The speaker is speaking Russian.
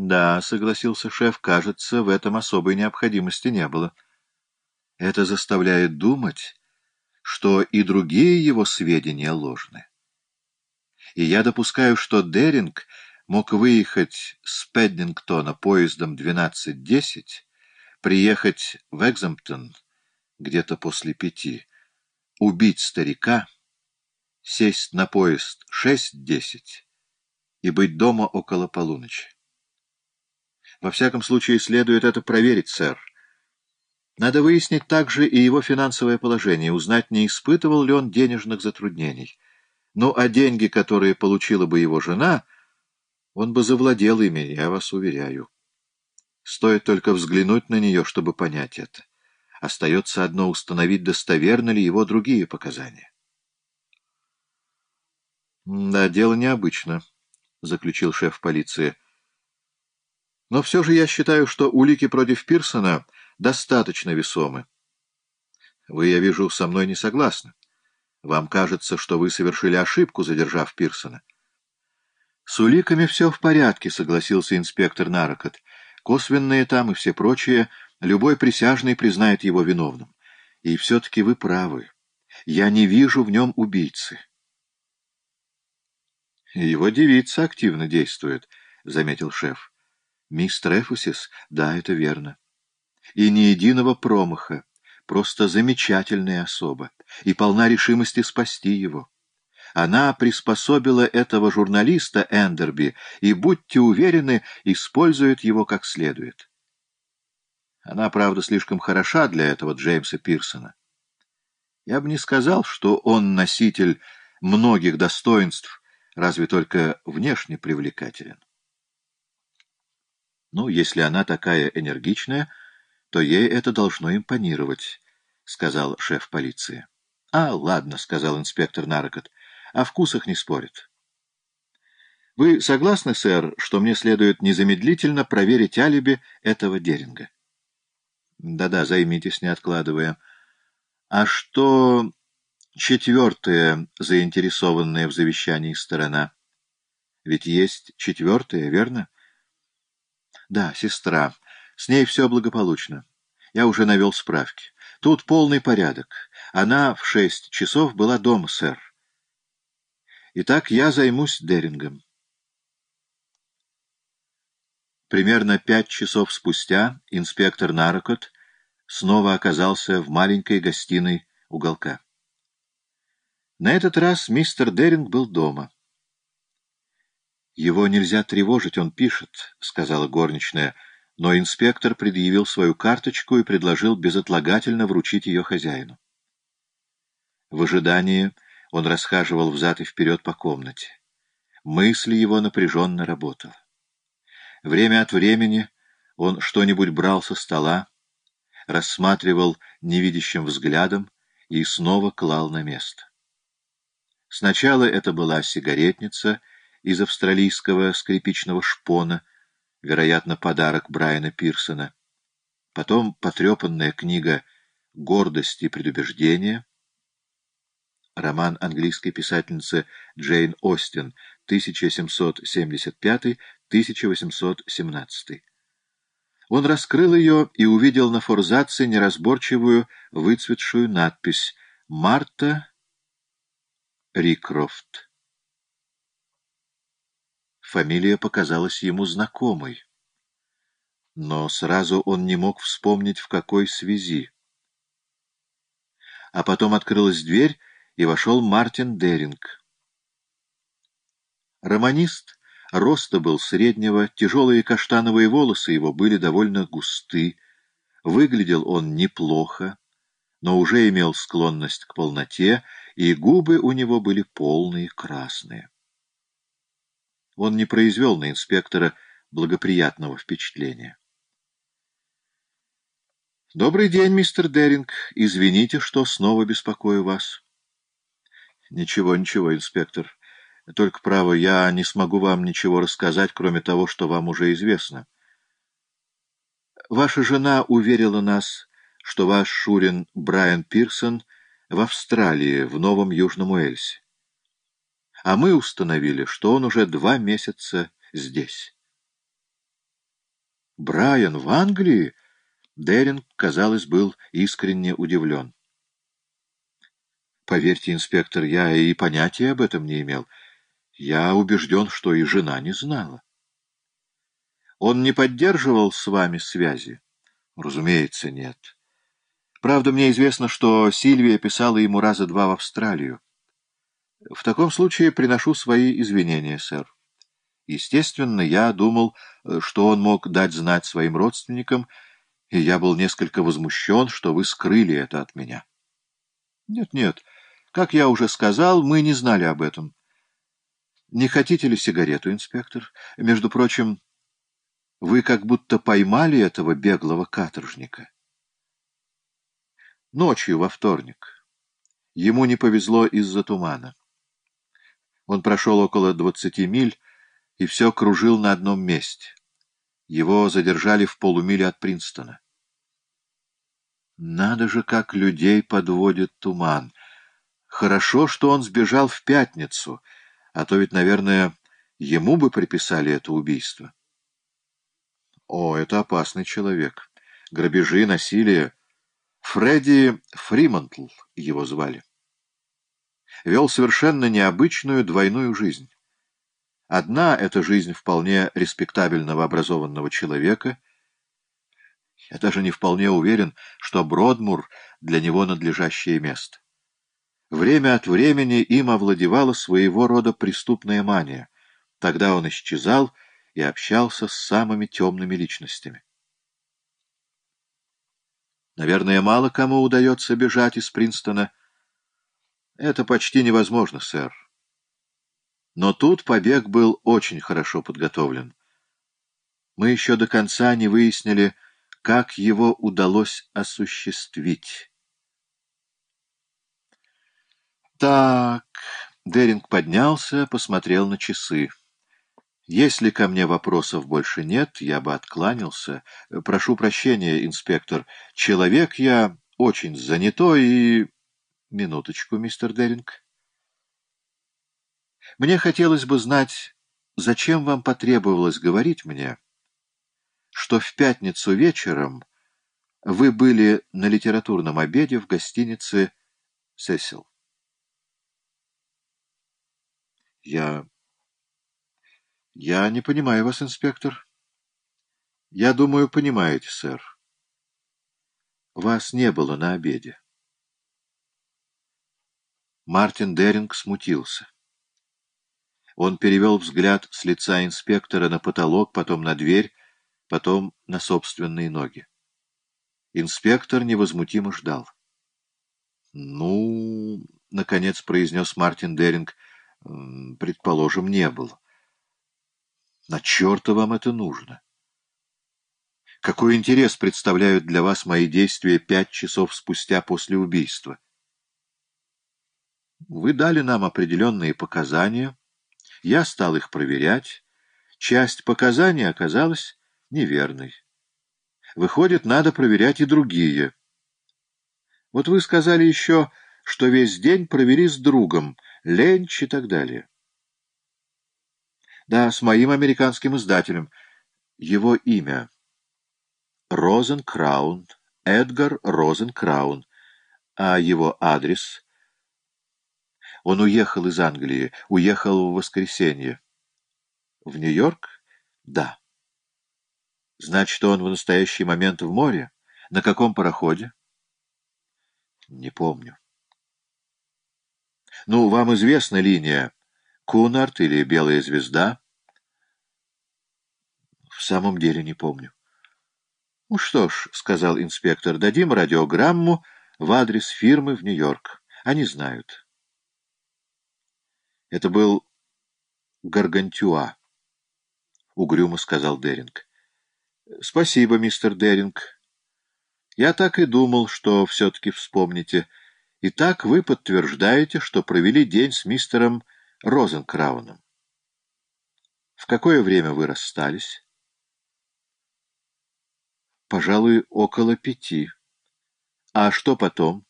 Да, согласился шеф, кажется, в этом особой необходимости не было. Это заставляет думать, что и другие его сведения ложны. И я допускаю, что Деринг мог выехать с Педдингтона поездом 12.10, приехать в Экзамптон где-то после пяти, убить старика, сесть на поезд 6.10 и быть дома около полуночи. Во всяком случае, следует это проверить, сэр. Надо выяснить также и его финансовое положение, узнать, не испытывал ли он денежных затруднений. Ну, а деньги, которые получила бы его жена, он бы завладел ими, я вас уверяю. Стоит только взглянуть на нее, чтобы понять это. Остается одно установить, достоверны ли его другие показания. — Да, дело необычно, — заключил шеф полиции. Но все же я считаю, что улики против Пирсона достаточно весомы. Вы, я вижу, со мной не согласны. Вам кажется, что вы совершили ошибку, задержав Пирсона. С уликами все в порядке, согласился инспектор Нарокот. Косвенные там и все прочие, любой присяжный признает его виновным. И все-таки вы правы. Я не вижу в нем убийцы. Его девица активно действует, — заметил шеф. Мистер Эфусис, да, это верно. И ни единого промаха, просто замечательная особа, и полна решимости спасти его. Она приспособила этого журналиста Эндерби и, будьте уверены, использует его как следует. Она, правда, слишком хороша для этого Джеймса Пирсона. Я бы не сказал, что он носитель многих достоинств, разве только внешне привлекателен. Ну, если она такая энергичная, то ей это должно импонировать, — сказал шеф полиции. — А, ладно, — сказал инспектор Нарокот, — о вкусах не спорят. — Вы согласны, сэр, что мне следует незамедлительно проверить алиби этого Деринга? Да — Да-да, займитесь, не откладывая. — А что четвертая заинтересованная в завещании сторона? Ведь есть четвертая, верно? — да, сестра. С ней все благополучно. Я уже навел справки. Тут полный порядок. Она в шесть часов была дома, сэр. Итак, я займусь Дерингом. Примерно пять часов спустя инспектор Нарокот снова оказался в маленькой гостиной уголка. На этот раз мистер Деринг был дома. «Его нельзя тревожить, он пишет», — сказала горничная, но инспектор предъявил свою карточку и предложил безотлагательно вручить ее хозяину. В ожидании он расхаживал взад и вперед по комнате. Мысль его напряженно работала. Время от времени он что-нибудь брал со стола, рассматривал невидящим взглядом и снова клал на место. Сначала это была сигаретница — из австралийского скрипичного шпона, вероятно, подарок Брайана Пирсона. Потом потрепанная книга «Гордость и предубеждение», роман английской писательницы Джейн Остин, 1775-1817. Он раскрыл ее и увидел на форзаце неразборчивую выцветшую надпись «Марта Рикрофт». Фамилия показалась ему знакомой. Но сразу он не мог вспомнить, в какой связи. А потом открылась дверь, и вошел Мартин Деринг. Романист роста был среднего, тяжелые каштановые волосы его были довольно густы, выглядел он неплохо, но уже имел склонность к полноте, и губы у него были полные, красные. Он не произвел на инспектора благоприятного впечатления. «Добрый день, мистер Деринг. Извините, что снова беспокою вас». «Ничего, ничего, инспектор. Только, право, я не смогу вам ничего рассказать, кроме того, что вам уже известно. Ваша жена уверила нас, что ваш Шурин Брайан Пирсон в Австралии, в Новом Южном Уэльсе а мы установили, что он уже два месяца здесь. Брайан в Англии? Деринг, казалось, был искренне удивлен. Поверьте, инспектор, я и понятия об этом не имел. Я убежден, что и жена не знала. Он не поддерживал с вами связи? Разумеется, нет. Правда, мне известно, что Сильвия писала ему раза два в Австралию. В таком случае приношу свои извинения, сэр. Естественно, я думал, что он мог дать знать своим родственникам, и я был несколько возмущен, что вы скрыли это от меня. Нет-нет, как я уже сказал, мы не знали об этом. Не хотите ли сигарету, инспектор? Между прочим, вы как будто поймали этого беглого каторжника. Ночью во вторник. Ему не повезло из-за тумана. Он прошел около двадцати миль и все кружил на одном месте. Его задержали в полумиле от Принстона. Надо же, как людей подводит туман. Хорошо, что он сбежал в пятницу, а то ведь, наверное, ему бы приписали это убийство. О, это опасный человек. Грабежи, насилие. Фредди Фримонтл его звали. Вел совершенно необычную двойную жизнь. Одна — это жизнь вполне респектабельного образованного человека. Я даже не вполне уверен, что Бродмур для него надлежащее место. Время от времени им овладевала своего рода преступная мания. Тогда он исчезал — и общался с самыми темными личностями. Наверное, мало кому удается бежать из Принстона. Это почти невозможно, сэр. Но тут побег был очень хорошо подготовлен. Мы еще до конца не выяснили, как его удалось осуществить. Так, Деринг поднялся, посмотрел на часы. Если ко мне вопросов больше нет, я бы откланялся. Прошу прощения, инспектор. Человек я очень занятой и... Минуточку, мистер Деринг. Мне хотелось бы знать, зачем вам потребовалось говорить мне, что в пятницу вечером вы были на литературном обеде в гостинице «Сесил». Я я не понимаю вас, инспектор. Я думаю, понимаете, сэр. Вас не было на обеде. Мартин Деринг смутился. Он перевел взгляд с лица инспектора на потолок, потом на дверь, потом на собственные ноги. Инспектор невозмутимо ждал. — Ну, — наконец произнес Мартин Деринг, — предположим, не было. На черта вам это нужно? Какой интерес представляют для вас мои действия пять часов спустя после убийства? Вы дали нам определенные показания, я стал их проверять, часть показаний оказалась неверной. Выходит, надо проверять и другие. Вот вы сказали еще, что весь день провели с другом, ленч и так далее. Да, с моим американским издателем. Его имя. Розенкраун. Эдгар Розенкраун. А его адрес? Он уехал из Англии. Уехал в воскресенье. В Нью-Йорк? Да. Значит, он в настоящий момент в море? На каком пароходе? Не помню. Ну, вам известна линия Кунарт или Белая звезда? В самом деле не помню. Ну что ж, — сказал инспектор, — дадим радиограмму в адрес фирмы в Нью-Йорк. Они знают. Это был Гаргантюа, — угрюмо сказал Деринг. Спасибо, мистер Деринг. Я так и думал, что все-таки вспомните. Итак, вы подтверждаете, что провели день с мистером Розенкрауном. В какое время вы расстались? Пожалуй, около пяти. А что потом?